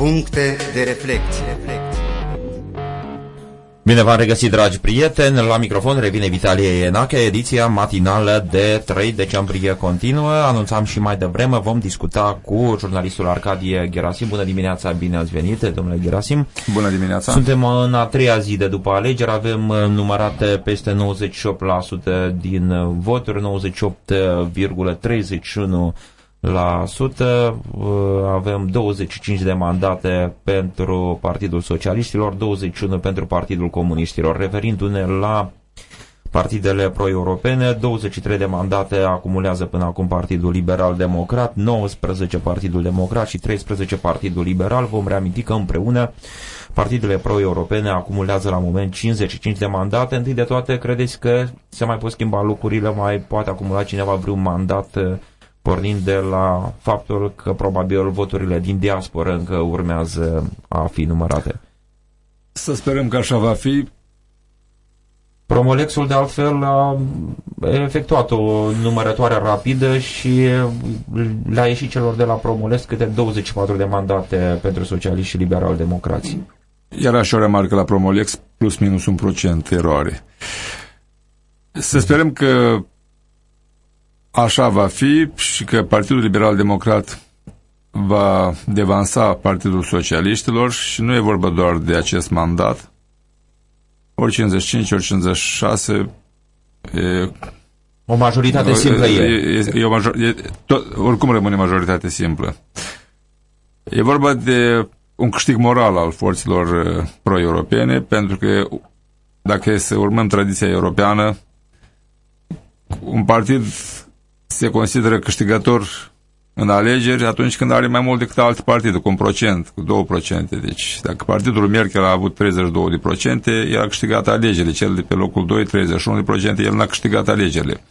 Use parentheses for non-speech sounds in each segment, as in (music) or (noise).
Puncte de reflecție. Bine v-am regăsit, dragi prieteni. La microfon revine Vitalie Ienache, ediția matinală de 3 decembrie continuă. Anunțam și mai devreme, vom discuta cu jurnalistul Arcadie Gerasim. Bună dimineața, bine ați venit, domnule Gerasim. Bună dimineața. Suntem în a treia zi de după alegeri, avem numărate peste 98% din voturi, 98,31% la sută, uh, avem 25 de mandate pentru Partidul Socialiștilor, 21 pentru Partidul Comuniștilor. Referindu-ne la partidele pro-europene, 23 de mandate acumulează până acum Partidul Liberal Democrat, 19 Partidul Democrat și 13 Partidul Liberal. Vom reaminti că împreună partidele pro-europene acumulează la moment 55 de mandate. Întâi de toate, credeți că se mai pot schimba lucrurile, mai poate acumula cineva vreun mandat uh, pornind de la faptul că probabil voturile din diaspora încă urmează a fi numărate. Să sperăm că așa va fi. Promolexul de altfel a efectuat o numărătoare rapidă și le-a ieșit celor de la Promolex câte 24 de mandate pentru socialiști și liberal democrații. Iar așa o remarcă la Promolex plus minus un procent eroare. Să sperăm că așa va fi și că Partidul Liberal Democrat va devansa Partidul Socialiștilor și nu e vorba doar de acest mandat. Ori 55, ori 56 e, o majoritate simplă e. e, e, o major, e tot, oricum rămâne majoritate simplă. E vorba de un câștig moral al forțelor pro-europene, pentru că dacă e să urmăm tradiția europeană, un partid se consideră câștigător în alegeri atunci când are mai mult decât alte partide, cu un procent, cu 2%. Deci dacă partidul Merkel a avut 32%, el a câștigat alegerile. Cel de pe locul 2, 31%, el n-a câștigat alegerile.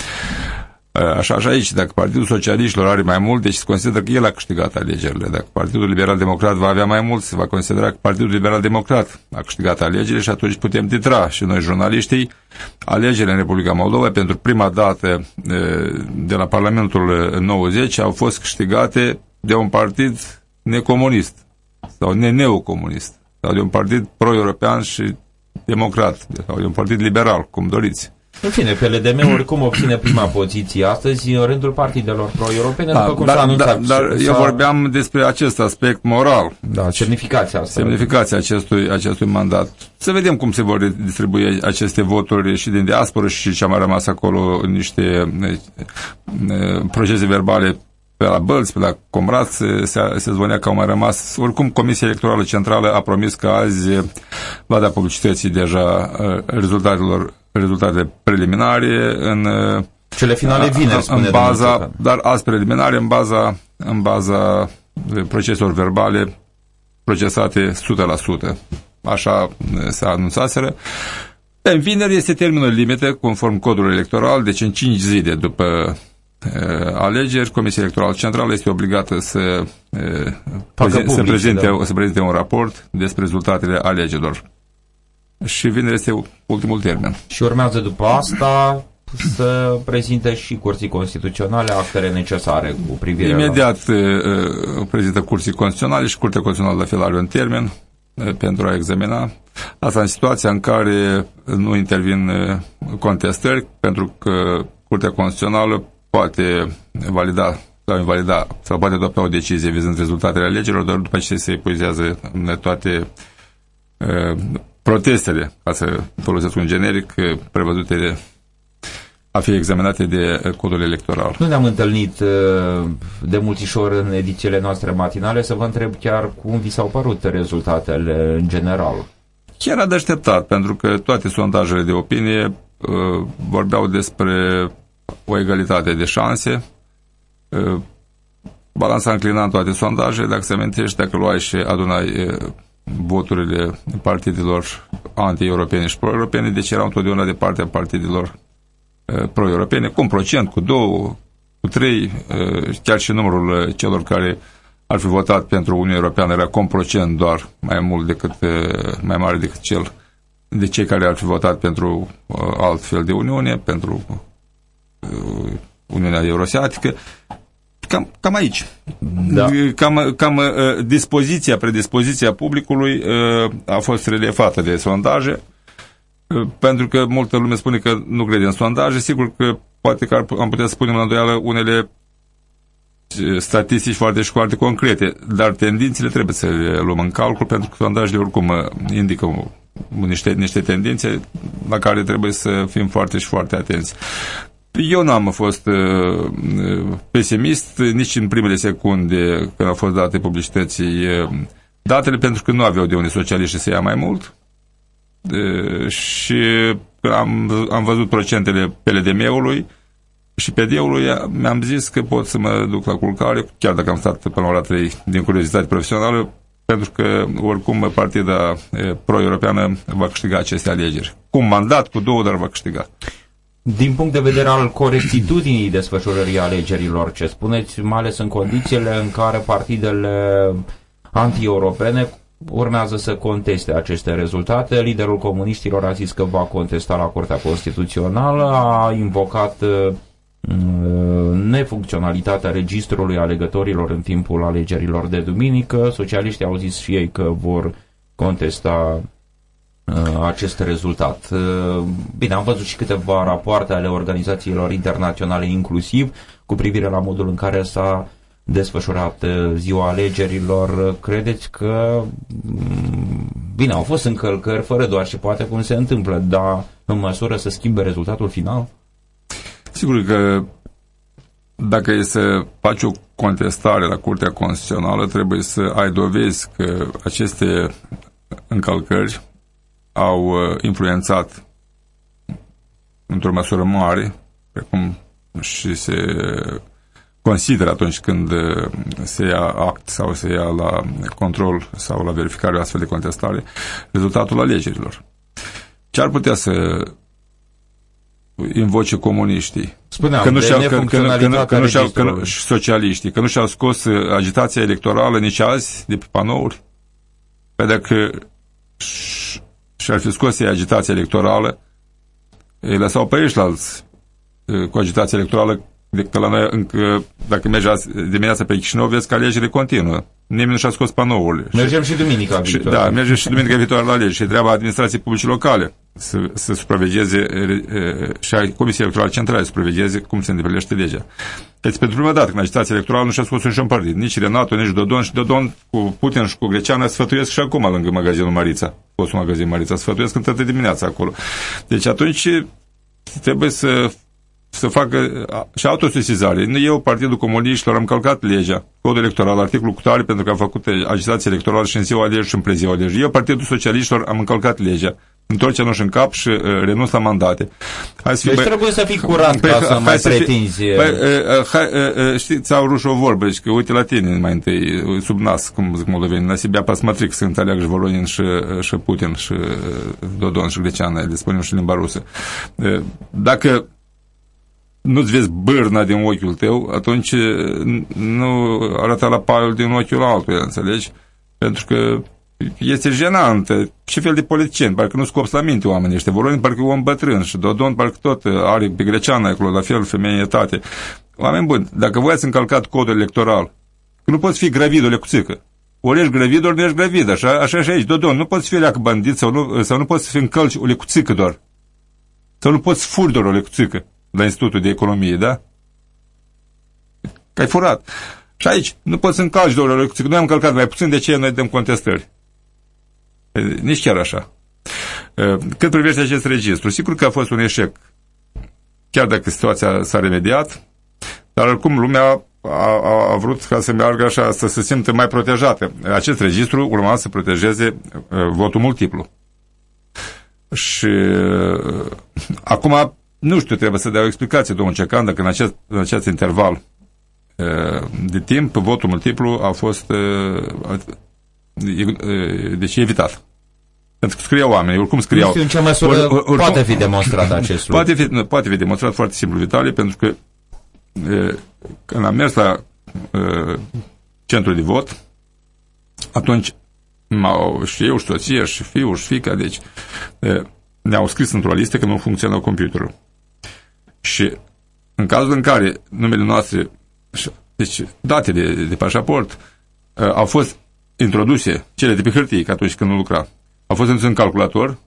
Așa și aici, dacă Partidul Socialiștilor are mai mult, deci se consideră că el a câștigat alegerile. Dacă Partidul Liberal Democrat va avea mai mult, se va considera că Partidul Liberal Democrat a câștigat alegerile și atunci putem titra și noi jurnaliștii alegerile în Republica Moldova pentru prima dată de la Parlamentul 90 au fost câștigate de un partid necomunist sau neocomunist sau de un partid pro-european și democrat sau de un partid liberal, cum doriți. În fine, PLDM oricum obține prima poziție astăzi în rândul partidelor pro-europene, da, după cum dar, s-a anunțat. Dar, dar eu vorbeam despre acest aspect moral. Da, semnificația asta. Semnificația acestui, acestui mandat. Să vedem cum se vor distribui aceste voturi și din diasporă și ce a mai rămas acolo niște procese verbale pe la Bălți, pe la Comrat, se, se, se zvonea că au mai rămas. Oricum, Comisia Electorală Centrală a promis că azi va da publicității deja rezultatelor rezultate preliminare în cele finale vineri, în, în baza, dar azi preliminare în baza în baza proceselor verbale procesate 100%. Așa se anunțaseră. În vineri este termenul limite conform codului electoral, deci în 5 zile după alegeri, Comisia Electorală Centrală este obligată să, public, să, prezinte, da. să prezinte un raport despre rezultatele alegerilor și vineri este ultimul termen. Și urmează după asta să prezinte și curții constituționale actele necesare cu privire Imediat la... uh, prezintă curții constituționale și Curtea Constituțională la fel are un termen uh, pentru a examina. Asta în situația în care nu intervin uh, contestări, pentru că Curtea Constituțională poate valida sau invalida sau poate adopta o decizie vizând rezultatele alegerilor, doar după ce se epuizează toate protestele, ca să folosesc un generic, prevăzute de a fi examinate de codul electoral. Nu ne-am întâlnit de multișor în edițiile noastre matinale să vă întreb chiar cum vi s-au părut rezultatele în general. Chiar a de așteptat, pentru că toate sondajele de opinie uh, vorbeau despre o egalitate de șanse. Uh, balanța înclina în toate sondajele, dacă se amintești, dacă luai și adunai uh, voturile partidelor anti-europene și pro-europene, deci erau întotdeauna de partea partidelor uh, pro-europene, cu un procent, cu două, cu trei, uh, chiar și numărul uh, celor care ar fi votat pentru Uniunea Europeană era cu un procent doar mai mult decât, mai mare decât cel de cei care ar fi votat pentru alt fel de Uniune, pentru Uniunea Eurasiatică. Cam, cam aici. Da. Cam, cam uh, dispoziția, predispoziția publicului uh, a fost reliefată de sondaje, uh, pentru că multă lume spune că nu crede în sondaje, sigur că poate că am putea spune la îndoială unele statistici foarte și foarte concrete, dar tendințele trebuie să le luăm în calcul pentru că sondajele oricum indică niște, niște tendințe la care trebuie să fim foarte și foarte atenți. Eu n-am fost uh, pesimist nici în primele secunde când au fost date publicității uh, datele, pentru că nu aveau de unde socialiști să ia mai mult uh, și am, am văzut procentele PLDM-ului și pe deului mi-am zis că pot să mă duc la culcare, chiar dacă am stat până la ora 3 din curiozitate profesională, pentru că oricum partida pro-europeană va câștiga aceste alegeri. Cu un mandat, cu două, dar va câștiga. Din punct de vedere al corectitudinii desfășurării alegerilor, ce spuneți, mai ales în condițiile în care partidele anti-europene urmează să conteste aceste rezultate. Liderul comuniștilor a zis că va contesta la Curtea Constituțională, a invocat uh, nefuncționalitatea registrului alegătorilor în timpul alegerilor de duminică. Socialiștii au zis și ei că vor contesta Uh, acest rezultat. Uh, bine, am văzut și câteva rapoarte ale organizațiilor internaționale inclusiv cu privire la modul în care s-a desfășurat uh, ziua alegerilor. Credeți că, mm, bine, au fost încălcări fără doar și poate cum se întâmplă, dar în măsură să schimbe rezultatul final? Sigur că dacă e să faci o contestare la Curtea Constituțională, trebuie să ai dovezi că aceste încălcări au uh, influențat într-o măsură mare, precum și se consideră atunci când uh, se ia act sau se ia la control sau la verificare o astfel de contestare, rezultatul alegerilor. Ce ar putea să invoce comuniștii? Spuneam, că nu și-au, că, că, că, că, nu și-au, că, și socialiștii, că nu și-au scos uh, agitația electorală nici azi de pe panouri? Pe dacă și ar fi scos ei agitația electorală, îi lăsau pe ăștilalți cu agitația electorală decât la noi, încă, dacă mergi dimineața pe Chișinău, vezi că alegerile continuă. Nimeni nu și-a scos panoul. Mergem și, și duminica și, Da, mergem și duminica viitoare la alegeri. Și treaba administrației publice locale să, să supravegheze și a Comisiei Electorale Centrale să supravegheze cum se îndeplinește legea. Deci, pentru prima dată, când agitația electorală nu și-a scos niciun partid, nici Renato, nici Dodon, și Dodon cu Putin și cu Greceana sfătuiesc și acum lângă magazinul Marița, fostul magazin Marița, sfătuiesc în toată dimineața acolo. Deci atunci trebuie să să facă și autosesizare. Eu, Partidul Comuniștilor, am calcat legea, codul electoral, articolul cu tare, pentru că am făcut agitație electorală și în ziua alegeri și în preziua alegeri. Eu, Partidul Socialiștilor, am încălcat legea întorce-nu în cap și uh, renunț la mandate. Hai să deci bă, trebuie să fii curat păi, ca să mai să pretinzi. Fi, păi, uh, hai, uh, uh, știi, ți-au ruș o vorbă și că uite la tine mai întâi, sub nas, cum zic moldovenii, la Sibia pasmatric să înțeleagă și Volonin și, uh, și Putin și uh, Dodon și Greceana, le spunem și limba rusă. Uh, dacă nu-ți vezi bârna din ochiul tău, atunci nu arată la paiul din ochiul altuia, înțelegi? Pentru că este jenantă. Ce fel de politicieni? Parcă nu scops la minte oamenii ăștia. Voronin parcă e om bătrân și Dodon parcă tot are pe greceană acolo, la fel, femeietate. Oameni buni, dacă voi ați încălcat codul electoral, nu poți fi gravid o țică. Ori ești gravid, ori nu ești gravid. Așa, așa și aici. Dodon, nu poți fi leacă bandit sau nu, sau nu poți fi încălci o lecuțică doar. Sau nu poți furi doar o lecuțică la Institutul de Economie, da? Că ai furat. Și aici, nu poți să încalci doar o lecuțică. Noi am încălcat mai puțin, de ce noi dăm contestări? Nici chiar așa. Cât privește acest registru, sigur că a fost un eșec. Chiar dacă situația s-a remediat, dar oricum lumea a, a, a vrut ca să meargă așa, să se simtă mai protejată. Acest registru urma să protejeze votul multiplu. Și acum, nu știu, trebuie să dea o explicație, domnul Cecan, dacă în acest, în acest interval de timp votul multiplu a fost deci evitat. Pentru că scriau oameni, oricum scriau. Nu știu în ce măsură or, or, or, poate fi demonstrat acest lucru. Poate fi, poate fi demonstrat foarte simplu, Vitalie, pentru că e, când am mers la e, centrul de vot, atunci m-au, și eu, și soția, și fiul, și fica, deci ne-au scris într-o listă că nu funcționa computerul. Și în cazul în care numele noastre deci datele de, de pașaport uh, au fost introduse, cele de pe hârtie, că atunci când nu lucra, au fost introduse în calculator,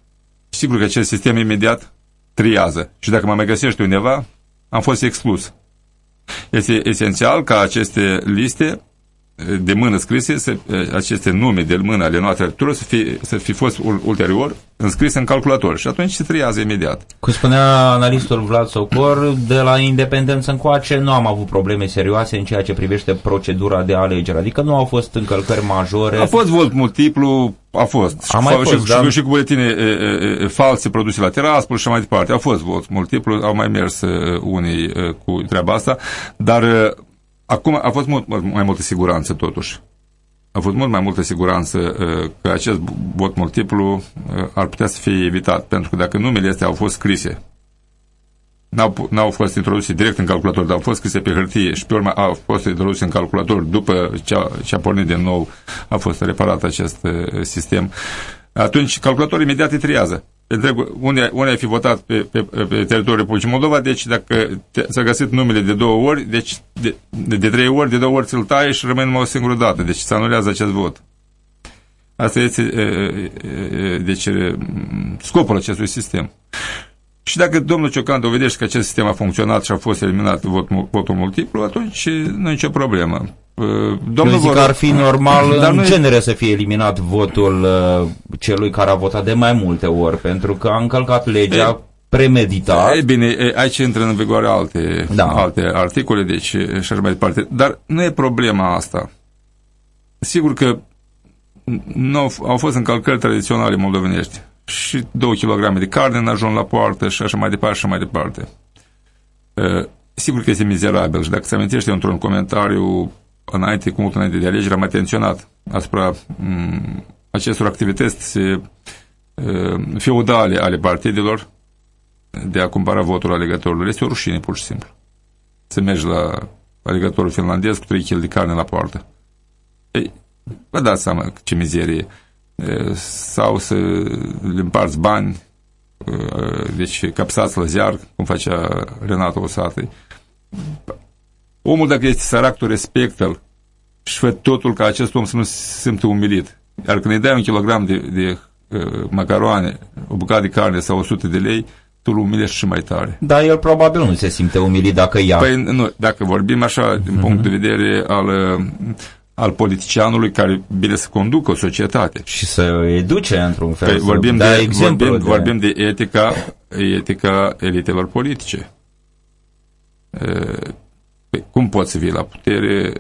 sigur că acest sistem imediat triază. Și dacă mă mai găsești undeva, am fost exclus. Este esențial ca aceste liste de mână scrise, să, aceste nume de mână ale noastre tuturor să fi, să fi fost ulterior înscrise în calculator și atunci se triază imediat. Cum spunea analistul Vlad Socor, de la independență încoace nu am avut probleme serioase în ceea ce privește procedura de alegere, adică nu au fost încălcări majore. A fost vot multiplu, a fost. A mai fost, și, da. și, și cu buletine e, e, e, false produse la teraspol și mai departe. A fost vot multiplu, au mai mers uh, unii uh, cu treaba asta, dar uh, Acum a fost mult mai multă siguranță totuși. A fost mult mai multă siguranță uh, că acest vot multiplu uh, ar putea să fie evitat, pentru că dacă numele astea au fost scrise, n-au, n-au fost introduse direct în calculator, dar au fost scrise pe hârtie și pe urmă au fost introduse în calculator după ce a, ce a pornit din nou, a fost reparat acest uh, sistem, atunci calculatorul imediat îi triază întreg, unde, unde ai fi votat pe, pe, pe teritoriul Republicii Moldova, deci dacă s-a găsit numele de două ori, deci de, de, de trei ori, de două ori ți-l tai și rămâne numai o singură dată, deci se anulează acest vot. Asta este deci, scopul acestui sistem. Și dacă domnul Ciocan dovedește că acest sistem a funcționat și a fost eliminat vot, votul multiplu, atunci nu e nicio problemă. Domnul Eu zic că ar fi normal dar în noi... genere să fie eliminat votul uh, celui care a votat de mai multe ori, pentru că a încălcat legea e, premeditat. E bine, e, aici intră în vigoare alte, da. alte articole, deci și așa mai departe. Dar nu e problema asta. Sigur că nu au fost încălcări tradiționale moldovenești și 2 kg de carne în ajung la poartă și așa mai departe și mai departe. Sigur că este mizerabil și dacă se amintește într-un comentariu înainte, cu mult înainte de alegere, am atenționat asupra m, acestor activități feudale ale partidelor de a cumpăra votul alegătorului. Este o rușine, pur și simplu. Să mergi la alegătorul finlandez cu 3 kg de carne la poartă. Ei, vă dați seama ce mizerie sau să le împarți bani, deci capsați la ziar, cum facea Renato Osatăi. Omul, dacă este sărac, tu respectă-l și fă totul ca acest om să nu se simte umilit. Iar când îi dai un kilogram de, de uh, macaroane, o bucată de carne sau 100 de lei, tu îl umilești și mai tare. Dar el probabil nu se simte umilit dacă ia. Păi nu, dacă vorbim așa, din uh-huh. punct de vedere al al politicianului care bine să conducă o societate. Și să educe într-un fel. Păi, vorbim, de, vorbim, de... vorbim de etica, etica elitelor politice. Păi, cum poți să vii la putere,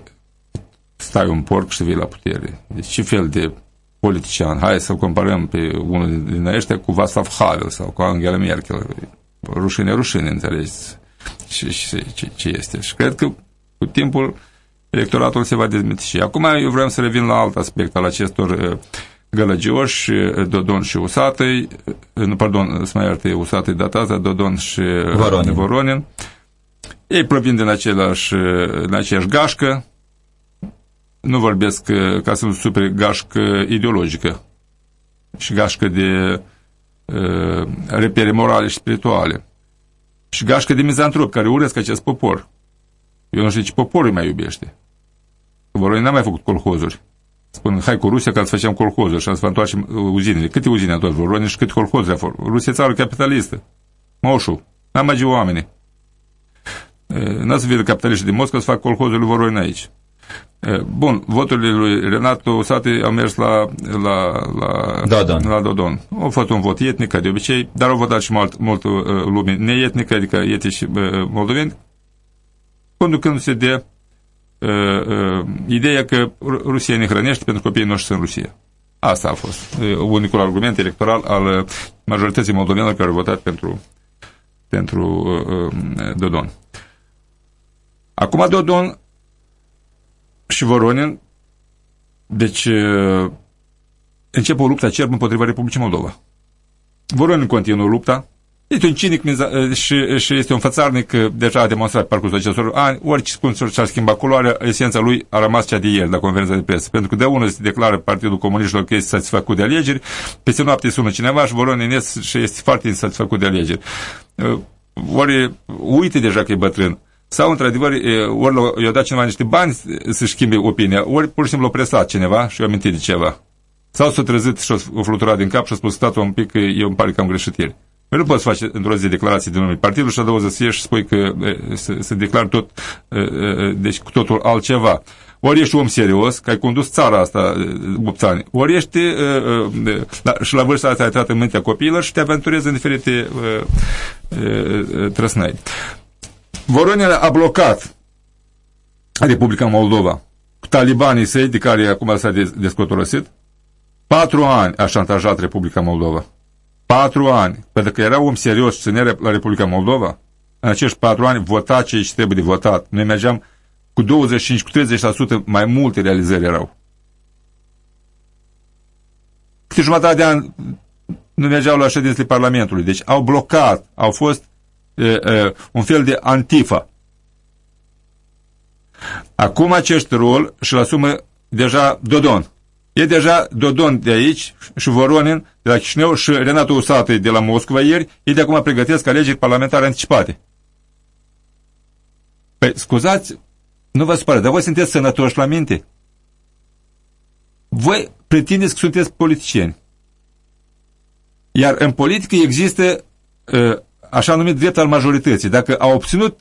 stai un porc și să vii la putere? Deci ce fel de politician? Hai să comparăm pe unul din ăștia cu Václav Havel sau cu Angela Merkel. Rușine, rușine, înțelegeți? Și, și ce, ce este. Și cred că cu timpul electoratul se va dezmitiși. Acum eu vreau să revin la alt aspect al acestor uh, gălăgioși, uh, Dodon și Usatăi, uh, pardon, să mai ierte Usatăi dataza, Dodon și Voronin. Voronin. Ei provin din, același, din aceeași gașcă, nu vorbesc ca să nu supere gașcă ideologică și gașcă de uh, repere morale și spirituale și gașcă de mizantrop care urăsc acest popor. Eu nu știu ce popor îi mai iubește. Voronin n-a mai făcut colhozuri. Spun, hai cu Rusia ca să facem colhozuri și să vă întoarcem uzinele. Câte uzine a tot Voronin și câte colhozuri a fost? Rusia e țară capitalistă. Moșu. N-am mai oameni. N-a să vină capitaliștii din Moscova să fac colhozul lui Voronin aici. Bun, voturile lui Renato Sate au mers la, la, la, Dodon. la Dodon. A fost un vot etnic, ca de obicei, dar au votat și mult, mult uh, lume neetnică, adică etici uh, moldoveni, conducându-se de uh, uh, ideea că Rusia ne hrănește pentru copiii noștri sunt Rusia. Asta a fost uh, unicul argument electoral al majorității moldovenilor care au votat pentru, pentru uh, Dodon. Acum Dodon și Voronin deci începe o luptă acerb împotriva Republicii Moldova. Voronin continuă lupta, este un cinic și, și este un fățarnic deja a demonstrat parcursul acestor ani, orice spun și-ar schimba culoarea, esența lui a rămas cea de ieri la conferința de presă. Pentru că de unul se declară Partidul Comuniștilor că este satisfăcut de alegeri, peste noapte sună cineva și Voronin și este foarte insatisfăcut de alegeri. Ori uite deja că e bătrân sau într-adevăr ori i-a dat cineva niște bani să-și schimbe opinia, ori pur și simplu a presat cineva și a amintit de ceva. Sau s-a trezit și a fluturat din cap și a spus, statul un pic că eu îmi pare că am greșit ieri. Păi nu poți face într-o zi declarații de nume partidul și a doua zi să ieși și spui că se, se declar tot, deci cu totul altceva. Ori ești om serios, că ai condus țara asta 8 ani, ori ești da, și la vârsta asta ai trat în mintea copiilor și te aventurezi în diferite trăsnăi. Voronele a blocat Republica Moldova cu talibanii săi, de care acum s-a descotorosit, patru ani a șantajat Republica Moldova. Patru ani. Pentru că era om serios și ținea la Republica Moldova, în acești patru ani vota ce trebuie de votat. Noi mergeam cu 25, cu 30% mai multe realizări erau. Câte jumătate de ani nu mergeau la ședințele Parlamentului. Deci au blocat, au fost e, e, un fel de antifa. Acum acest rol și-l asumă deja Dodon. E deja Dodon de aici și Voronin de la Chișinău și Renato Usatăi de la Moscova ieri, ei de acum pregătesc alegeri parlamentare anticipate. Păi, scuzați, nu vă supără, dar voi sunteți sănătoși la minte? Voi pretindeți că sunteți politicieni. Iar în politică există așa numit drept al majorității. Dacă a obținut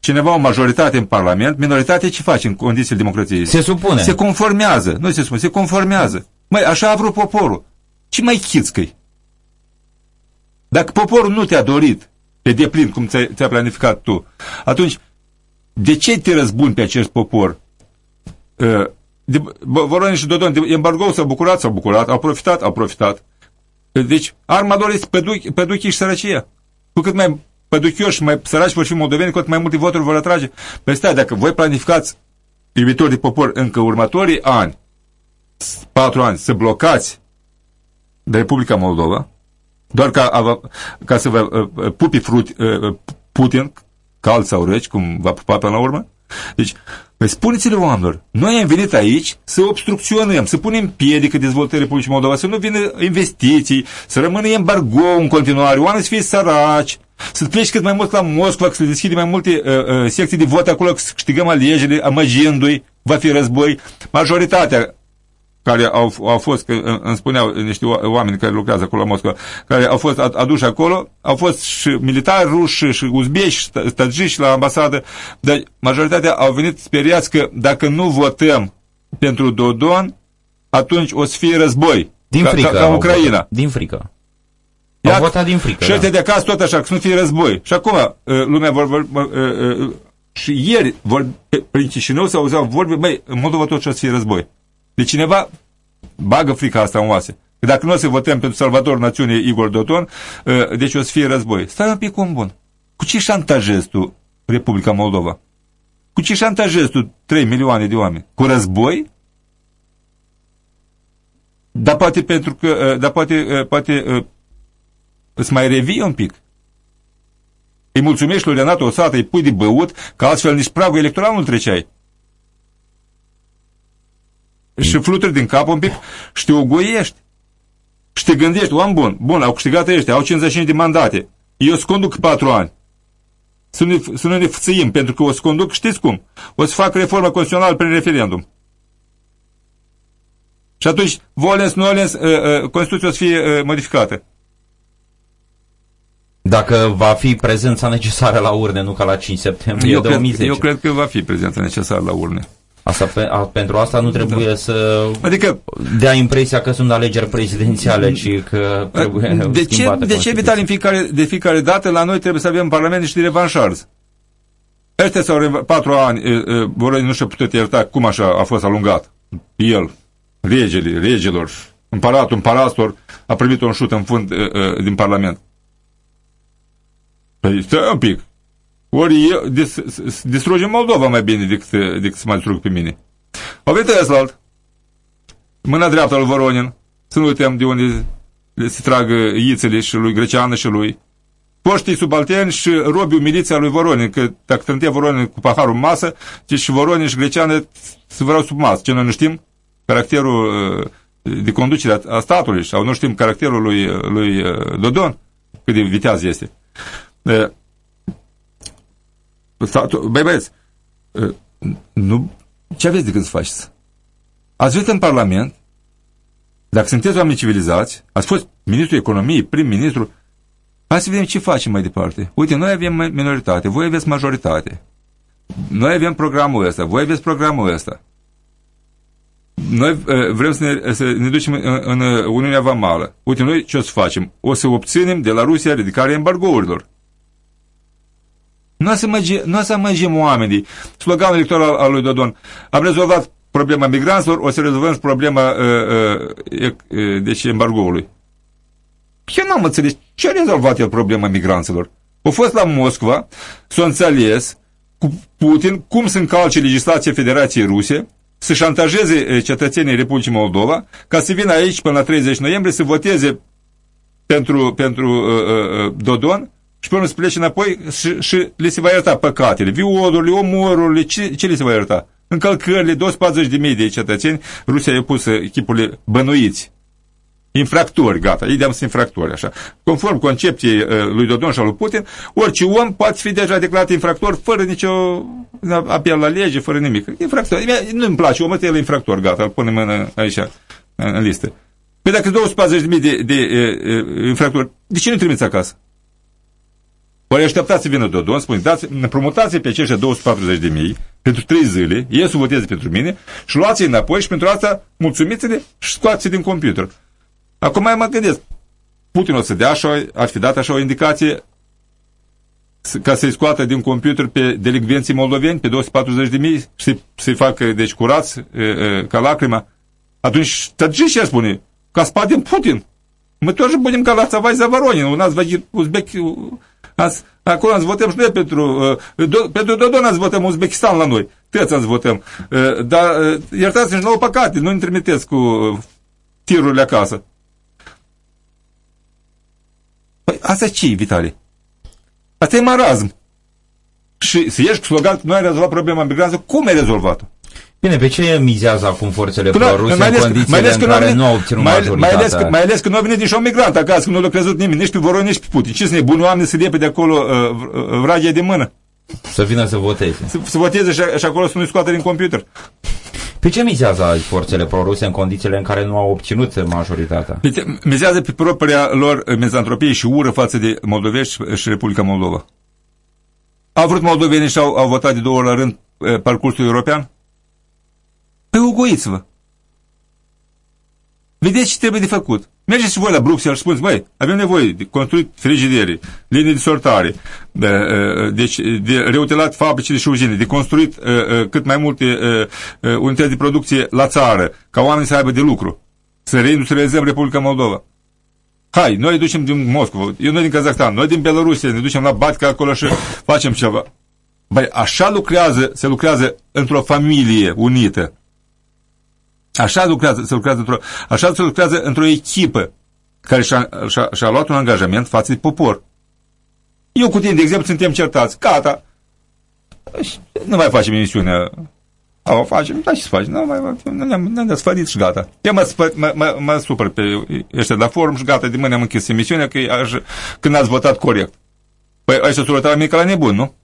cineva o majoritate în Parlament, minoritatea ce face în condițiile democrației? Se supune. Se conformează. Nu se supune, se conformează. Măi, așa a vrut poporul. Ce mai chițcă-i? Dacă poporul nu te-a dorit pe deplin, cum ți-ai planificat tu, atunci de ce te răzbuni pe acest popor? Voronin și Dodon, de embargo s-au bucurat, s-au bucurat, au profitat, au profitat. Deci, arma lor este păduchii și sărăcia. Cu cât mai păduchioși, mai săraci vor fi moldoveni, cu cât mai multe voturi vor atrage. Păi stai, dacă voi planificați iubitori de popor încă următorii ani, patru ani, să blocați de Republica Moldova, doar ca, ca să vă uh, pupi frut, uh, Putin, cald sau reci, cum va pupa până la urmă. Deci, păi spuneți-le oamenilor, noi am venit aici să obstrucționăm, să punem piedică dezvoltării Republicii Moldova, să nu vină investiții, să rămână embargo în continuare, oamenii să fie săraci, să pleci cât mai mult la Moscova, să le deschide mai multe uh, uh, secții de vot acolo, să câștigăm alegerile, amăgindu-i, va fi război. Majoritatea care au, au fost, că îmi spuneau niște oameni care lucrează acolo la Moscova, care au fost aduși acolo, au fost și militari ruși, și uzbeci, și tagici la ambasadă, dar majoritatea au venit speriați că dacă nu votăm pentru Dodon, atunci o să fie război. Din frică. Ca, ca Ucraina. Din frică. Au Iar, votat din frică. Și da. de acasă tot așa, că să nu fie război. Și acum uh, lumea vor, vor uh, uh, și ieri vor, prin Chișinău se auzeau vorbe, băi, în Moldova tot ce o să fie război. De cineva bagă frica asta în oase. Că dacă nu o să votăm pentru salvator națiunii Igor Doton, ă, deci o să fie război. Stai un pic cum bun. Cu ce șantajezi tu Republica Moldova? Cu ce șantajezi tu 3 milioane de oameni? Cu război? Dar poate pentru că, ă, dar poate, ă, poate îți mai revii un pic. Îi mulțumești lui Renato Osată, îi pui de băut, că altfel nici pragul electoral nu treceai și fluturi din cap un pic și te ogoiești. Și te gândești, oameni bun, bun, au câștigat ăștia, au 55 de mandate. Eu să conduc 4 ani. Să, ne, să nu ne fțăim, pentru că o să conduc, știți cum? O să fac reformă constituțională prin referendum. Și atunci, volens, nolens, uh, uh, Constituția o să fie uh, modificată. Dacă va fi prezența necesară la urne, nu ca la 5 septembrie eu 2010. Cred, eu cred că va fi prezența necesară la urne. Asta pe, a, pentru asta nu trebuie da. să adică, dea impresia că sunt alegeri prezidențiale, ci că trebuie De ce, de ce Vital, în fiecare, de fiecare dată la noi trebuie să avem în Parlament niște revanșarzi? Ăștia sau patru ani, Vorăni nu și-a putut ierta cum așa a fost alungat. El, regele, regilor, împăratul, împărator, a primit un șut în fund din Parlament. Păi stai un pic, ori eu dis, distrugem Moldova mai bine decât, decât să mă distrug pe mine. Au venit ăslalt, mâna dreaptă al Voronin, să nu uităm de unde se tragă ițele și lui Greceană și lui. Poștii subalteni și robiu miliția lui Voronin, că dacă trântea Voronin cu paharul în masă, deci și Voronin și Greceană se vreau sub masă. Ce noi nu știm? Caracterul uh, de conducere a statului sau nu știm caracterul lui, lui uh, Dodon, cât de viteaz este. Uh, Băi băieți, nu, ce aveți de când să faceți? Ați venit în Parlament, dacă sunteți oameni civilizați, ați fost ministrul economiei, prim-ministru, hai să vedem ce facem mai departe. Uite, noi avem minoritate, voi aveți majoritate. Noi avem programul ăsta, voi aveți programul ăsta. Noi uh, vrem să ne, să ne ducem în, în Uniunea Vamală. Uite, noi ce o să facem? O să obținem de la Rusia ridicarea embargourilor. Nu o să, măge, nu o să măgem oamenii. Sloganul electoral al lui Dodon. Am rezolvat problema migranților, o să rezolvăm problema uh, uh, uh, deci embargoului. Eu n-am înțeles ce a rezolvat el problema migranților. A fost la Moscova, s-a înțeles cu Putin cum se încalce legislația Federației Ruse, să șantajeze cetățenii Republicii Moldova ca să vină aici până la 30 noiembrie să voteze pentru, pentru uh, uh, Dodon și până să plece înapoi și, și le se va ierta păcatele, violurile, omorurile, ce, ce le se va ierta? Încălcările, 240.000 de cetățeni, Rusia i-a pus echipurile bănuiți. Infractori, gata, ei deam sunt infractori, așa. Conform concepției uh, lui Dodon și al lui Putin, orice om poate fi deja declarat infractor fără nicio apel la lege, fără nimic. Infractor. Nu-mi place, omul ăsta e infractor, gata, îl punem în, aici, în listă. Păi dacă 240.000 de, de, de uh, infractori, de ce nu trimiți acasă? Ori așteptați să vină Dodon, spune, dați, ne promutați pe aceștia 240 de mii pentru 3 zile, ei să voteze pentru mine și luați-i înapoi și pentru asta mulțumiți-le și scoați din computer. Acum mai mă gândesc, Putin o să dea așa, ar fi dat așa o indicație ca să-i scoată din computer pe delicvenții moldoveni, pe 240 de mii, și să-i facă, deci, curați e, e, ca lacrima. Atunci, ce și spune? Ca spadem Putin. Мы тоже будем голосовать за Воронин. У нас в Узбек Azi, acolo azi votăm și noi pentru, uh, do, pentru Dodon azi votăm Uzbekistan la noi. Tăți azi votăm. Uh, dar uh, iertați-și nouă păcate, nu ne trimiteți cu uh, tirurile acasă. Păi asta ce Vitali? Asta e marazm. Și să ieși cu slogan că noi ai rezolvat problema migranților, cum ai rezolvat-o? Bine, pe ce mizează acum forțele pro-ruse în condițiile în care nu au obținut mai, majoritatea? Mai ales, că, mai ales că nu a venit nici un migrant acasă, că nu l-a crezut nimeni, nici pe Voron, nici pe Putin. Ce să ne buni oameni să dea pe de acolo uh, uh vraghia de mână? Să vină să voteze. Să, să voteze și, și acolo să nu-i scoată din computer. Pe ce mizează forțele pro-ruse în condițiile în care nu au obținut majoritatea? Mizează pe propria lor mizantropie și ură față de moldovești și Republica Moldova. Au vrut moldovenii și au, au votat de două ori la rând uh, parcursul european? Păi ugoiți-vă. Vedeți ce trebuie de făcut. Mergeți și voi la Bruxelles și spuneți, băi, avem nevoie de construit frigidere, linii de sortare, de, deci de reutilat fabricile și uzine, de construit cât mai multe unități de producție la țară, ca oamenii să aibă de lucru, să reindustrializăm Republica Moldova. Hai, noi ducem din Moscova, eu noi din Kazakhstan, noi din Belarusia, ne ducem la Batca acolo și facem ceva. Băi, așa lucrează, se lucrează într-o familie unită. Așa lucrează, se lucrează într-o, așa se lucrează într-o echipă care și-a, și-a, și-a luat un angajament față de popor. Eu cu tine, de exemplu, suntem certați. Gata. Nu mai facem emisiunea. O facem, da, ce să facem? Nu, mai, ne-am, ne-am sfărit și gata. Eu mă, mă, mă, mă supăr pe ăștia de la forum și gata, de mâine am închis emisiunea că aș, când ați votat corect. Păi ăștia s-au la mine ca la nebun, nu?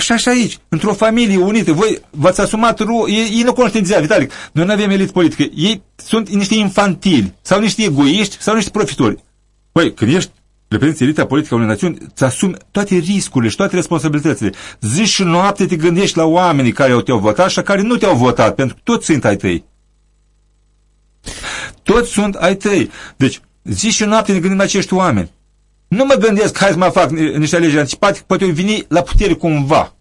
Așa și aici, într-o familie unită, voi v-ați asumat, ro- ei, ei nu conștientizează, Vitalic, noi nu avem elit politică, ei sunt niște infantili, sau niște egoiști, sau niște profitori. Păi, când ești reprezinți elita politică a unei națiuni, îți asumi toate riscurile și toate responsabilitățile. Zi și noapte te gândești la oamenii care te-au votat și care nu te-au votat, pentru că toți sunt ai tăi. Toți sunt ai tăi. Deci, zi și noapte ne gândim la acești oameni. Nu mă gândesc, hai să mai fac niște alegeri anticipate, poate eu veni la putere cumva.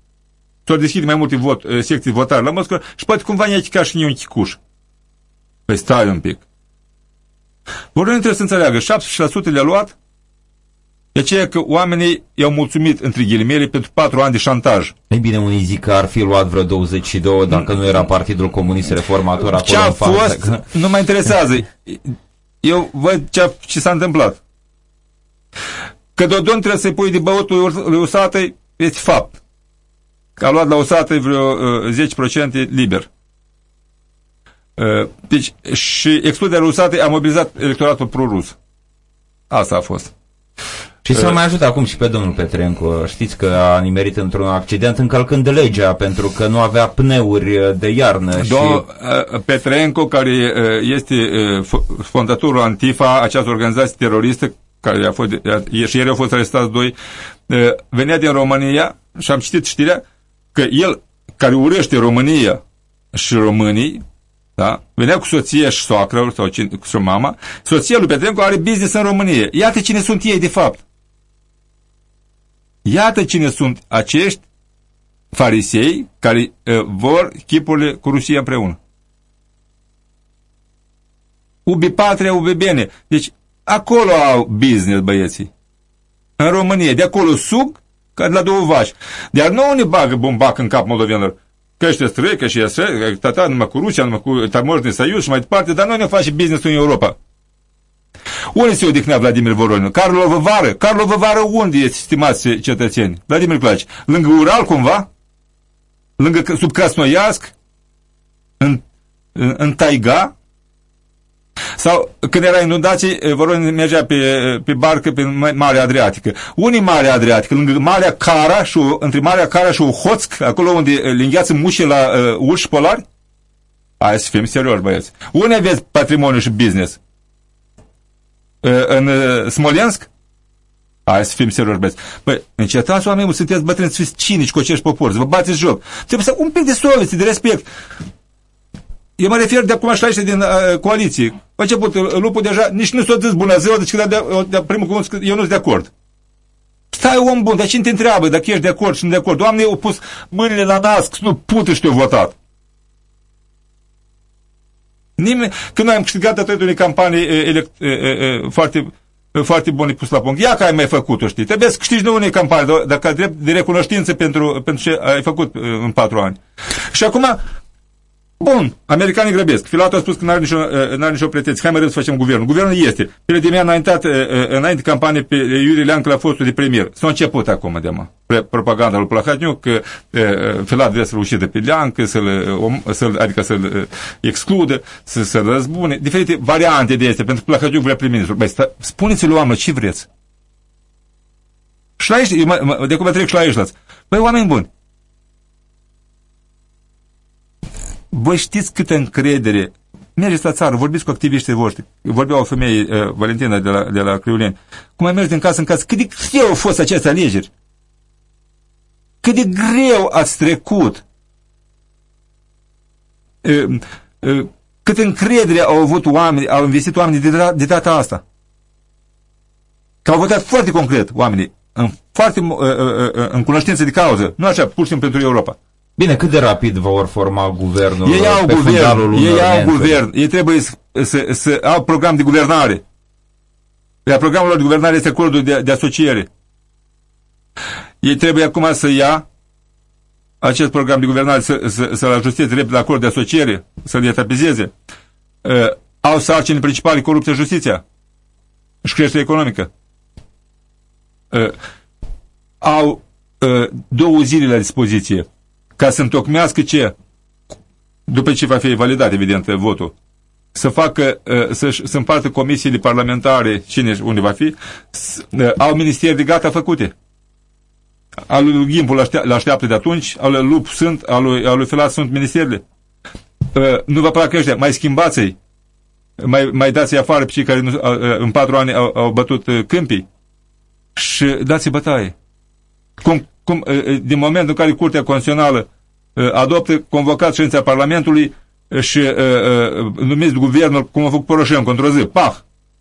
s deschide mai multe vot, eh, secții votare la Moscova și poate cumva ne ca și un chicuș. Păi stai un pic. Vorbim trebuie să înțeleagă, 70% le-a luat, de aceea că oamenii i-au mulțumit, între ghilimele, pentru patru ani de șantaj. Ei bine, unii zic că ar fi luat vreo 22 dacă nu era Partidul Comunist Reformator acolo Ce a fost, (laughs) nu mă interesează. Eu văd ce, ce s-a întâmplat. Că Dodon trebuie să-i pui de băutul lui Usatăi, este fapt. Că a luat la Usatăi vreo uh, 10% liber. Uh, deci, și excluderea Usatăi a mobilizat electoratul pro-rus. Asta a fost. Și să mai ajută acum și pe domnul Petrencu. Știți că a nimerit într-un accident încălcând legea pentru că nu avea pneuri de iarnă. Domnul și... Petrencu, care este fondatorul Antifa, această organizație teroristă, care a fost, și ieri au fost arestați doi, venea din România și am citit știrea că el, care urăște România și românii, da? venea cu soția și soacră sau și mama, soția lui Petrencu are business în România. Iată cine sunt ei de fapt. Iată cine sunt acești farisei care uh, vor chipurile cu Rusia împreună. Ubi patria, ubi bine. Deci acolo au business băieții. În România. De acolo sug ca de la două vaci. Dar nu ne bagă bombac în cap moldovenilor. Că ăștia străi, că și străi, tata numai cu Rusia, numai cu Tamoșni Saiul și mai departe, dar noi ne facem business în Europa. Unde se odihnea Vladimir Voronin? Carlo Vară. Carlo Vară unde este, stimați cetățeni? Vladimir Claci. Lângă Ural, cumva? Lângă, sub Krasnoiasc? În, în, în Taiga? Sau când era inundații, Voronin mergea pe, pe barcă pe Marea Adriatică. Unii Marea Adriatică, lângă Marea Cara și între Marea Cara și Ohoțc, acolo unde le îngheață mușii la uh, urși polari? Hai să fim serioși, băieți. Unde aveți patrimoniu și business? în Smolensk? Hai să fim serioși, băieți. Păi, încetați oameni, sunteți bătrâni, să fiți cinici cu acești poporți, vă bateți joc. Trebuie să un pic de sovieți, de respect. Eu mă refer de acum și la din uh, coaliție. A început lupul deja, nici nu s-a zis bună ziua, deci de, de, de primul cuvânt, eu nu sunt de acord. Stai om bun, dar cine te întreabă dacă ești de acord și nu de acord? Doamne, au pus mâinile la nas, nu pute și te-au votat. Nimeni, când noi am câștigat datorită unei campanii elect, e, e, foarte, foarte bune pus la punct. Ia că ai mai făcut-o, știi? Trebuie să câștigi nu unei campanii, dacă drept de recunoștință pentru, pentru ce ai făcut în patru ani. Și acum, Bun, americanii grăbesc. Filatul a spus că n-are nicio, n-are nicio pretenție. Hai mai să facem guvernul. Guvernul este. Pe de mea a înaintat înainte campanie pe Iuri Leancă la fostul de premier. S-a început acum de mă. Propaganda lui Plahotniuc că Filat vrea să-l ucide pe Leancă, să-l, să adică să-l exclude, să, să-l răzbune. Diferite variante de este, pentru că Plahotniuc vrea prim-ministru. Băi, spuneți-l oameni ce vreți. Și la aici, de cum trec și la aici, Băi, oameni buni, Voi știți câtă încredere mergeți la țară, vorbiți cu activiștii voștri. Vorbea o femeie, uh, Valentina de la, de la Criuleni. Cum ai mers din casă în casă? Cât de greu au fost aceste alegeri? Cât de greu ați trecut? Uh, uh, cât încredere au avut oameni, au investit oamenii de, de data asta? Că au votat foarte concret oamenii, în, foarte, uh, uh, uh, în cunoștință de cauză, nu așa, pur și simplu pentru Europa. Bine, cât de rapid vor forma guvernul ei au pe guvern, Ei au guvern, ei trebuie să, să, să au program de guvernare. Iar programul lor de guvernare este acordul de, de asociere. Ei trebuie acum să ia acest program de guvernare, să, să, să-l ajusteze repede la acord de asociere, să-l etapizeze. Uh, au sarcini principale corupția justiția și creșterea economică. Uh, au uh, două zile la dispoziție ca să întocmească ce? După ce va fi validat, evident, votul. Să facă, uh, să, să împartă comisiile parlamentare, cine, unde va fi, uh, au ministeri de gata făcute. Al lui Ghimpul îl așteaptă de atunci, al lui Lup sunt, al lui, al lui Filat sunt ministerile. Uh, nu vă placă ăștia, mai schimbați-i, mai, mai dați-i afară pe cei care nu, în patru ani au, au bătut câmpii și dați-i bătaie. Cum, cum, din momentul în care Curtea Constituțională adoptă convocat ședința Parlamentului și numiți guvernul, cum a făcut Poroșenco, într-o zi, pah!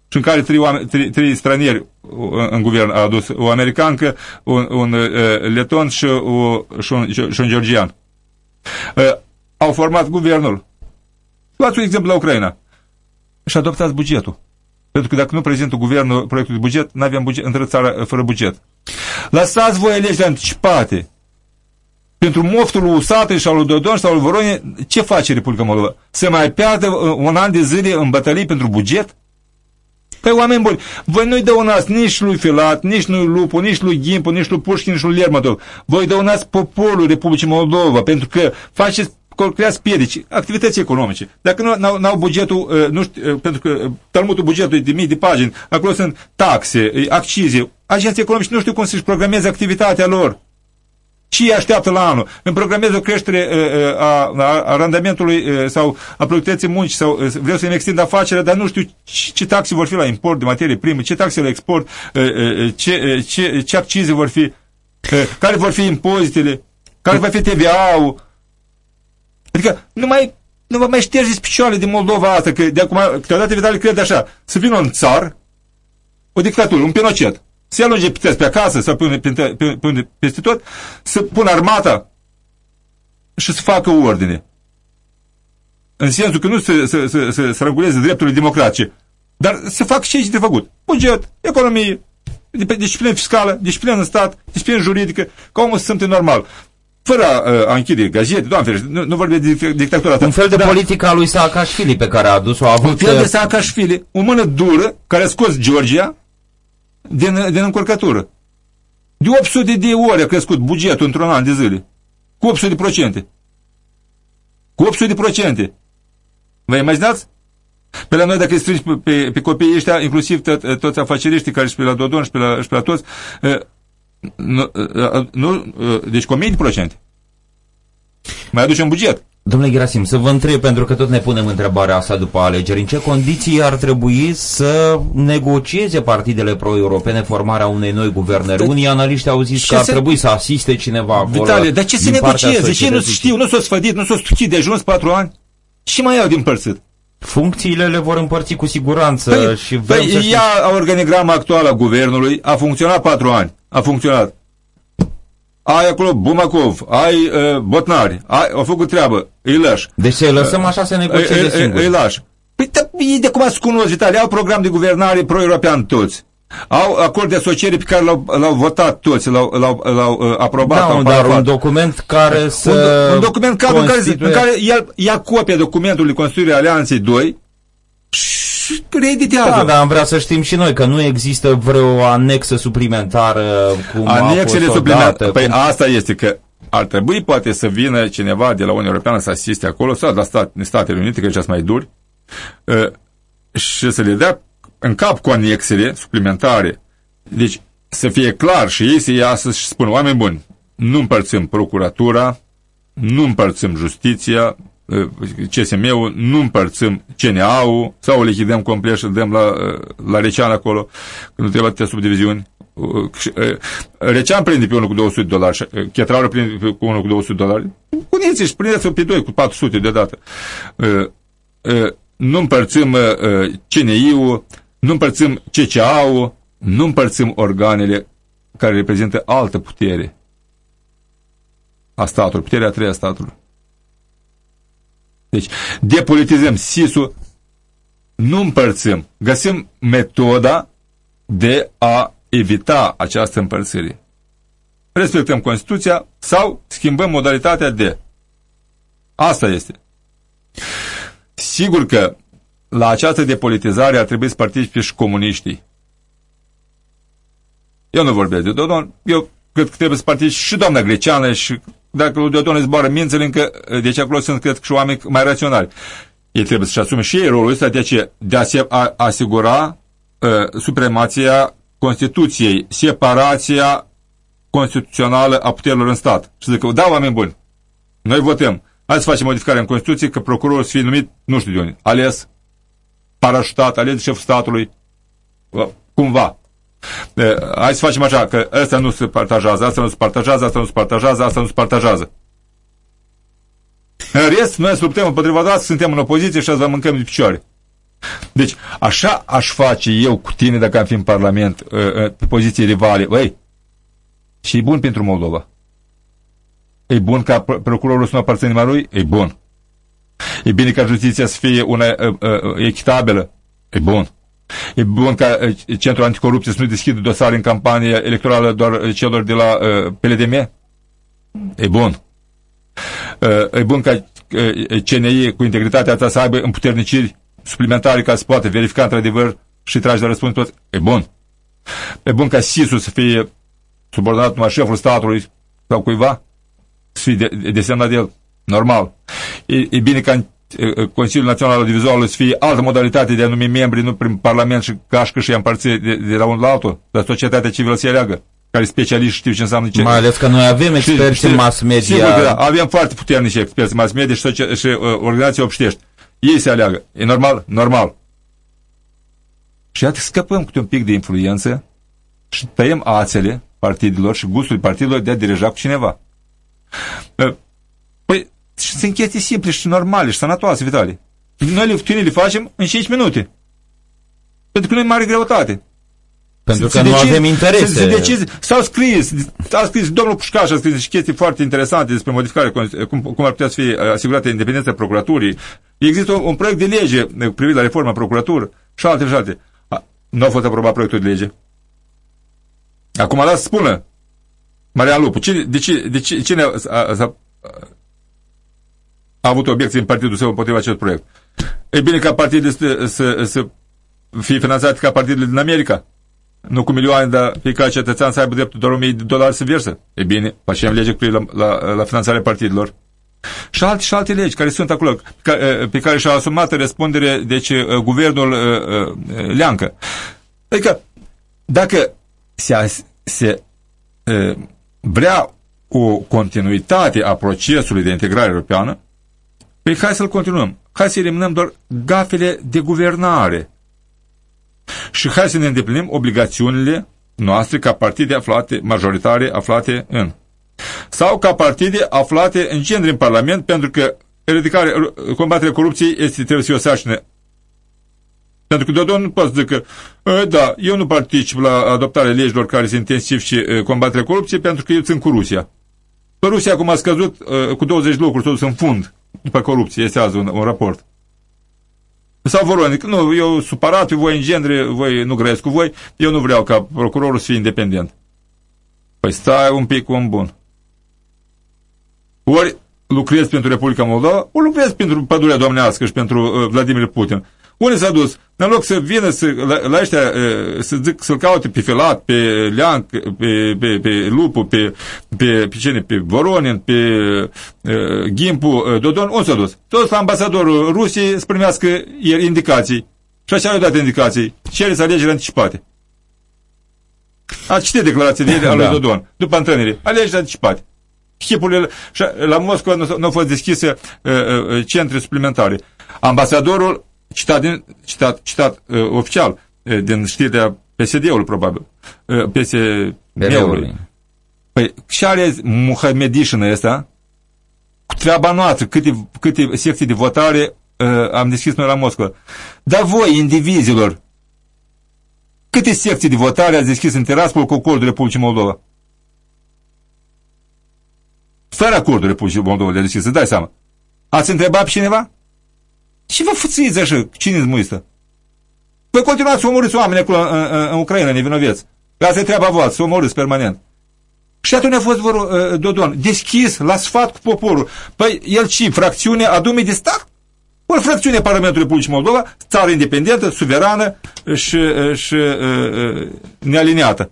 Și în care trei, oameni, trei, trei stranieri în guvern a adus o americancă, un, un leton și, o, și, un, și un georgian. Au format guvernul. Luați un exemplu la Ucraina. Și adoptați bugetul. Pentru că dacă nu prezintă guvernul proiectul de buget, nu avem buget, într țara fără buget. Lăsați voi alegeri anticipate. Pentru moftul lui Usate și al lui Dodon sau al lui Voronie, ce face Republica Moldova? Se mai piardă uh, un an de zile în bătălii pentru buget? Păi, oameni buni, voi nu-i dăunați nici lui Filat, nici lui Lupu, nici lui Gimpu, nici lui Pușkin, nici lui Lermatov. Voi dăunați poporul Republicii Moldova, pentru că faceți creați piedici, activități economice. Dacă nu au bugetul, uh, nu știu, uh, pentru că talmutul bugetului de mii de pagini, acolo sunt taxe, accize, agenții economici nu știu cum să-și programeze activitatea lor. Ce îi așteaptă la anul? Îmi programez o creștere uh, uh, a, a, a randamentului uh, sau a productivității muncii sau vreau să-mi extind afacerea, dar nu știu ce, ce taxe vor fi la import de materie prime, ce taxe la export, ce, ce, ce accize vor fi, care vor fi impozitele, care va fi TVA-ul. Adică nu mai nu vă mai ștergeți picioarele din Moldova asta, că de acum, câteodată Vitali crede așa, să vină un țar, o dictatură, un pinocet, să ia lunge pe acasă sau pe, pe, pe, pe, peste tot, să pună armata și să facă ordine. În sensul că nu să, să, să, să, să reguleze drepturile democratice, dar să facă ce este de făcut. Buget, economie, disciplină fiscală, disciplină în stat, disciplină juridică, ca omul să se simte normal fără uh, a închide gazete, doamne, nu, nu vorbim de dictatura asta. Un fel de da. politică a lui Saakashvili pe care a adus-o. A avut... Un fel de uh, Saakashvili, o mână dură care a scos Georgia din, din încurcătură. De 800 de ori a crescut bugetul într-un an de zile. Cu 800 de procente. Cu 800 de procente. Vă imaginați? Pe la noi, dacă îi strângi pe, pe, pe copiii ăștia, inclusiv tot, toți afaceriștii care și pe la Dodon și pe la, și pe la toți, uh, nu, nu, deci cu mii de procente. Mai aducem buget. Domnule Gerasim, să vă întreb, pentru că tot ne punem întrebarea asta după alegeri, în ce condiții ar trebui să negocieze partidele pro-europene formarea unei noi guvernări? Unii analiști au zis că ar se... trebui să asiste cineva acolo. Vitalie, dar ce să negocieze? Ce nu știu? Nu s-o sfădit, nu s-o stuchit de ajuns patru ani? Și mai au din părțit? Funcțiile le vor împărți cu siguranță păi, și vrem păi, să ia organigrama actuală a guvernului, a funcționat patru ani a funcționat. Ai acolo Bumacov, ai uh, Botnari, ai, au făcut treabă, îi lași. Deci să-i lăsăm așa să negocieze singuri. Îi lași. Păi ei de cum ați cunoscut Italia, au program de guvernare pro-european toți. Au acord de asociere pe care l-au votat toți, l-au uh, aprobat. Da, un, dar un document care să Un, un document cadru în care, în care el ia copia documentului Constituirii Alianței 2 reeditează. Da, dar am vrea să știm și noi că nu există vreo anexă suplimentară cum Anexele suplimentare. Păi cum... asta este că ar trebui poate să vină cineva de la Uniunea Europeană să asiste acolo sau la stat, Statele Unite, că sunt mai duri, ă, și să le dea în cap cu anexele suplimentare. Deci să fie clar și ei să iasă și spună, oameni buni, nu împărțim procuratura, nu împărțim justiția, CSM-ul, nu împărțim CNA-ul sau o lichidăm complet și îl dăm la, la Recean acolo, când nu trebuie atâtea subdiviziuni. Recean prinde pe unul cu 200 de dolari, Chetraură prinde pe unul cu 200 de dolari. Puneți și prindeți pe doi cu 400 deodată. Nu împărțim CNI-ul, nu împărțim CCA-ul, nu împărțim organele care reprezintă altă putere a statului, puterea a treia a statului. Deci, depolitizăm SIS-ul, nu împărțim. Găsim metoda de a evita această împărțire. Respectăm Constituția sau schimbăm modalitatea de. Asta este. Sigur că la această depolitizare ar trebui să participe și comuniștii. Eu nu vorbesc de Dodon, eu cred că trebuie să participe și doamna Greceană și dacă lui Dodon îi zboară mințele, încă, deci acolo sunt, cred, și oameni mai raționali. Ei trebuie să-și asume și ei rolul ăsta de, ce, de a se a, asigura uh, supremația Constituției, separația constituțională a puterilor în stat. Și zic, da, oameni buni, noi votăm. Hai să facem modificare în Constituție, că procurorul să fie numit, nu știu de unde, ales, parașutat, ales de șeful statului, cumva. Hai să facem așa, că ăsta nu se partajează, asta nu se partajează, asta nu se partajează, asta nu se partajează. În rest, noi să luptăm împotriva noastră, suntem în opoziție și azi vă mâncăm de picioare. Deci, așa aș face eu cu tine dacă am fi în Parlament, pe poziție rivale. Băi, și e bun pentru Moldova. E bun ca procurorul să nu aparține numai lui? E bun. E bine ca justiția să fie una uh, uh, echitabilă? E bun. E bun ca uh, Centrul Anticorupție să nu deschidă dosare în campanie electorală doar uh, celor de la uh, PLDM? E bun. E bun ca CNI cu integritatea ta să aibă împuterniciri suplimentare ca să poată verifica într-adevăr și trage de răspuns tot. E bun. E bun ca SIS-ul să fie subordonat numai șeful statului sau cuiva să fie desemnat de el. Normal. E, e bine ca în Consiliul Național Audiovizual să fie altă modalitate de a numi membri, nu prin Parlament și cașcă și împărți de, de la unul la altul, dar societatea civilă să aleagă care specialiști știu ce înseamnă ce. Mai ales că noi avem experți în mass media. Sigur că da, avem foarte puternici experți în mass media și, și uh, organizații obștești. Ei se aleagă. E normal? Normal. Și iată scăpăm cu un pic de influență și tăiem ațele partidelor și gustul partidelor de a dirija cu cineva. Uh, păi, sunt chestii simple și normale și sănătoase, Vitali. Noi le, le facem în 5 minute. Pentru că nu e mare greutate. Pentru că nu decide, avem interese. S-au scris, a scris, domnul Pușcaș a scris și chestii foarte interesante despre modificarea, cum, cum ar putea să fie asigurată independența procuraturii. Există un, un proiect de lege privind la reforma procuratură și alte și alte. Nu a fost aprobat proiectul de lege. Acum lasă spună Marian Lupu, cine, de, ce, de ce, cine a, a, a, a avut obiecții în partidul său împotriva acest proiect? E bine ca partidul să, să, să fie finanțat ca partidul din America nu cu milioane, dar fiecare cetățean să aibă dreptul doar 1000 de dolari să versă. E bine, facem lege cu la, la, la finanțarea partidelor. Și alte, și alte legi care sunt acolo, pe care și-a asumat răspundere, deci, uh, guvernul uh, uh, Leancă. Adică, dacă se, se vrea o continuitate a procesului de integrare europeană, păi hai să-l continuăm. Hai să eliminăm doar gafele de guvernare și hai să ne îndeplinim obligațiunile noastre ca partide aflate, majoritare aflate în. Sau ca partide aflate în genere în Parlament, pentru că eradicarea, combaterea corupției este, trebuie să fie o sarcină. Pentru că Dodon nu poate zic că, da, eu nu particip la adoptarea legilor care se intensifice combaterea corupției pentru că eu țin cu Rusia. Pe Rusia acum a scăzut cu 20 locuri totuși în fund după corupție, este azi un, un raport. Sau Voronic, nu, eu supărat, voi engendre, voi nu grăiesc cu voi, eu nu vreau ca procurorul să fie independent. Păi stai un pic, om bun. Ori lucrezi pentru Republica Moldova, ori lucrezi pentru pădurea domnească și pentru uh, Vladimir Putin. Unde s-a dus? În loc să vină să, la, la ăștia, să zic, să-l caute pe Filat, pe Leanc, pe, pe, pe Lupu, pe, pe, pe cine, pe Voronin, pe uh, Gimpu, Dodon, unde s-a dus? Toți la ambasadorul Rusiei să primească indicații. Și așa au dat indicații. Cereți alegeri anticipate. A citit declarația de a lui (laughs) da. Dodon, după întâlnire. Alegeri anticipate. Chipurile, la Moscova nu, nu au fost deschise uh, uh, centre suplimentare. Ambasadorul citat, din, citat, citat uh, oficial uh, din știrea PSD-ului, probabil, uh, PSD-ului. Păi, și are Muhamedișină ăsta, cu treaba noastră, câte, câte secții de votare uh, am deschis noi la Moscova. Dar voi, indivizilor, câte secții de votare ați deschis în Tiraspol cu acordul Republicii Moldova? Fără acordul Republicii Moldova de deschis, să dai seama. Ați întrebat pe cineva? Și vă fuțiți așa, cine muistă? Păi continuați să omorâți oameni acolo în, în, în Ucraina, nevinoveți. Asta e treaba voastră, să omorâți permanent. Și atunci a fost vor, uh, Dodon, deschis, la sfat cu poporul. Păi el ce, fracțiunea a Dumei de stat? Ori fracțiunea Parlamentului Republicii Moldova, țară independentă, suverană și, și uh, nealiniată.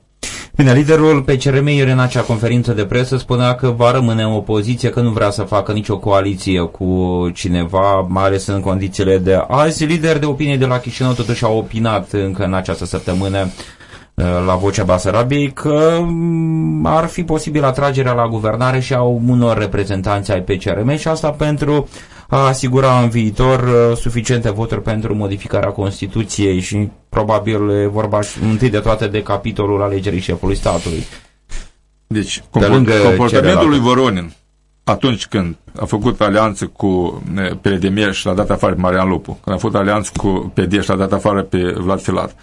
Bine, liderul PCRM ieri în acea conferință de presă spunea că va rămâne în opoziție, că nu vrea să facă nicio coaliție cu cineva, mai ales în condițiile de azi. Lider de opinie de la Chișinău totuși a opinat încă în această săptămână uh, la vocea Basarabiei că mm, ar fi posibil atragerea la guvernare și a unor reprezentanți ai PCRM și asta pentru a asigura în viitor uh, suficiente voturi pentru modificarea Constituției și probabil e vorba întâi de toate de capitolul alegerii șefului statului. Deci, comport comportamentul lui Voronin atunci când a făcut alianță cu PDM și l-a dat afară pe Marian Lupu, când a făcut alianță cu PD și l-a dat afară pe Vlad Filat,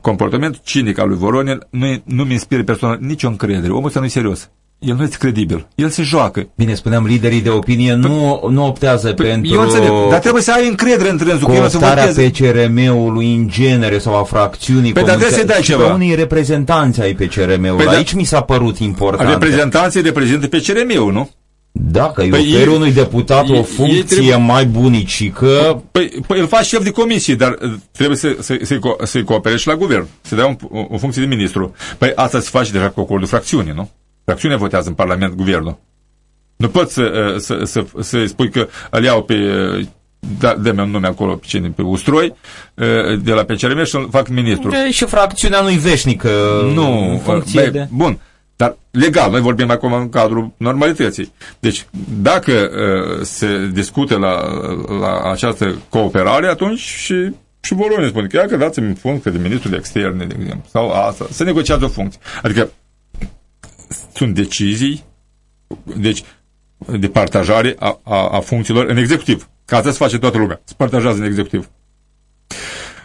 comportamentul cinic al lui Voronin nu, nu mi inspiră personal nicio încredere. Omul ăsta nu e serios el nu este credibil. El se joacă. Bine, spuneam, liderii de opinie nu, nu optează păi, pentru eu înțeleg, dar trebuie să ai încredere în trânsul. Cooptarea PCRM-ului în genere sau a fracțiunii. Păi, dar trebuie să dai ceva. Pe unii reprezentanți ai PCRM-ului. Păi, Aici da, mi s-a părut important. Reprezentanții reprezintă PCRM-ul, nu? Da, că păi îi oferi unui deputat e, o funcție trebuie... mai bunicică. Păi, păi îl faci șef de comisie, dar uh, trebuie să, să, să-i, co să coopere și la guvern, să dea un, o, o funcție de ministru. Păi asta se face deja cu acordul fracțiunii, nu? Fracțiunea votează în Parlament guvernul. Nu poți să, uh, să, să, să spui că îl iau pe uh, da, dă-mi un nume acolo pe cine, pe Ustroi, de la PCRM și îl fac ministru. De, și fracțiunea nu-i veșnică nu, în funcție băi, de... Bun, dar legal, noi vorbim acum în cadrul normalității. Deci, dacă uh, se discute la, la această cooperare, atunci și, și Voronin spune că, că dați-mi funcție de ministru de externe, de exemplu, sau asta, să negociază o funcție. Adică, sunt decizii, deci, de partajare a, a, a funcțiilor în executiv. Ca asta se face toată lumea. Se partajează în executiv.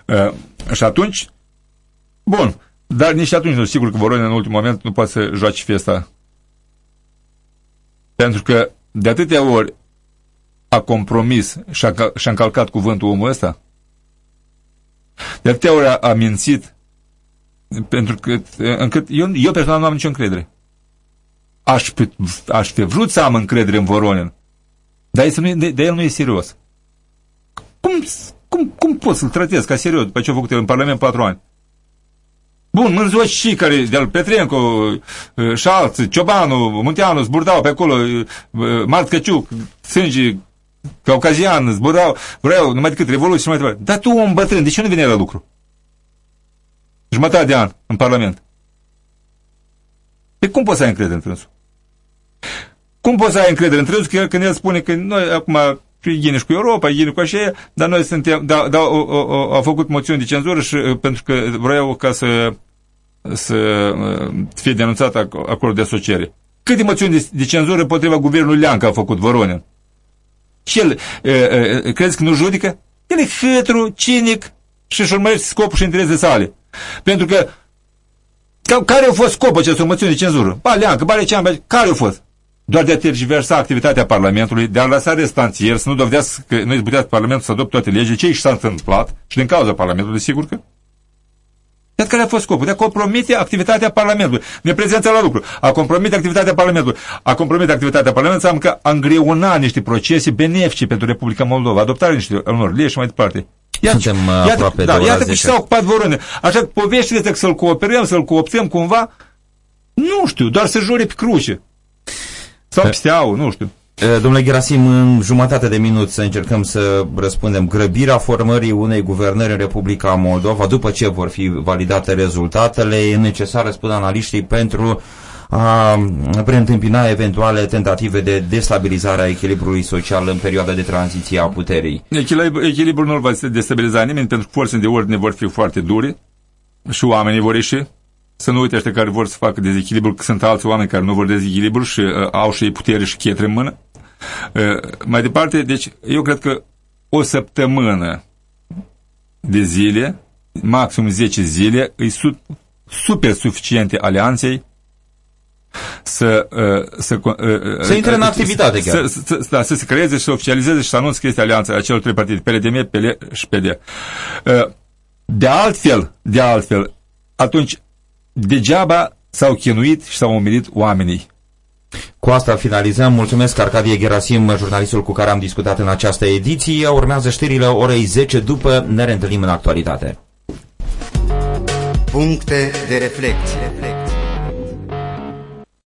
Uh, și atunci, bun, dar nici atunci nu sigur că Voronin în ultimul moment nu poate să joace fiesta. Pentru că de atâtea ori a compromis și a, și a încalcat cuvântul omul ăsta, de atâtea ori a, a mințit, pentru că încât eu, eu personal nu am nicio încredere. Aș, aș fi vrut să am încredere în Voronin, dar este, nu, de, de el nu e serios. Cum, cum, cum pot să-l tratez ca serios după ce a făcut el în Parlament patru ani? Bun, mânzoși și care, de-al Petrenco, uh, și alții, Ciobanu, Munteanu, zburdau pe acolo, uh, Mart Căciuc, Sângi, Caucazian, zburdau, vreau numai decât revoluție și mai departe. Dar tu, om bătrân, de ce nu vine la lucru? Jumătate de an în Parlament. Pe cum poți să ai încredere în trânsul? Cum poți să ai încredere în trânsul când el spune că noi acum igiene și cu Europa, igiene cu așa, dar noi suntem, da, da, o, o, a făcut moțiuni de cenzură și uh, pentru că vreau ca să, să uh, fie denunțat acordul de asociere. Câte moțiuni de, de cenzură împotriva guvernului Leanca a făcut Voronin? Și el, e, e, crezi că nu judică? El e hâtru, cinic și își urmărește scopul și interesele sale. Pentru că care a fost scopul acestor moțiuni de cenzură? Ba, Leancă, ba, Leancă, care a fost? doar de a tergiversa activitatea Parlamentului, de a lăsa restanțieri, să nu dovedească că nu putea Parlamentul să adopte toate legile, ce și s-a întâmplat, și din cauza Parlamentului, sigur că. Iată care a fost scopul, de a compromite activitatea Parlamentului, neprezența la lucru, a compromite activitatea Parlamentului. A compromite activitatea Parlamentului înseamnă că a îngreuna niște procese benefice pentru Republica Moldova, adoptarea niște unor legi și mai departe. Iată, Suntem uh, iată, aproape da, de iată că și s-a ocupat Vorone. Așa că poveștile astea că să-l cooperăm, să-l cooptăm cumva, nu știu, doar să jure pe cruce. Sau psteau, nu știu. Domnule Gerasim, în jumătate de minut să încercăm să răspundem. Grăbirea formării unei guvernări în Republica Moldova, după ce vor fi validate rezultatele, e necesară, spun analiștii, pentru a preîntâmpina eventuale tentative de destabilizare a echilibrului social în perioada de tranziție a puterii. Echilibrul nu va destabiliza nimeni pentru că forțele de ordine vor fi foarte dure și oamenii vor ieși să nu uite ăștia care vor să facă dezechilibru, că sunt alți oameni care nu vor dezechilibru și uh, au și ei putere și chetre în mână. Uh, mai departe, deci eu cred că o săptămână de zile, maxim 10 zile, îi su super suficiente alianței să, uh, să, uh, uh, să intre în activitate chiar. Să, să, da, să se creeze și să oficializeze și să anunțe că este alianța acelor trei partide, PLDM, PL și PD. De altfel, de altfel, atunci degeaba s-au chinuit și s-au umilit oamenii. Cu asta finalizăm. Mulțumesc Arcadie Gerasim, jurnalistul cu care am discutat în această ediție. Urmează știrile orei 10 după. Ne reîntâlnim în actualitate. Puncte de reflecție.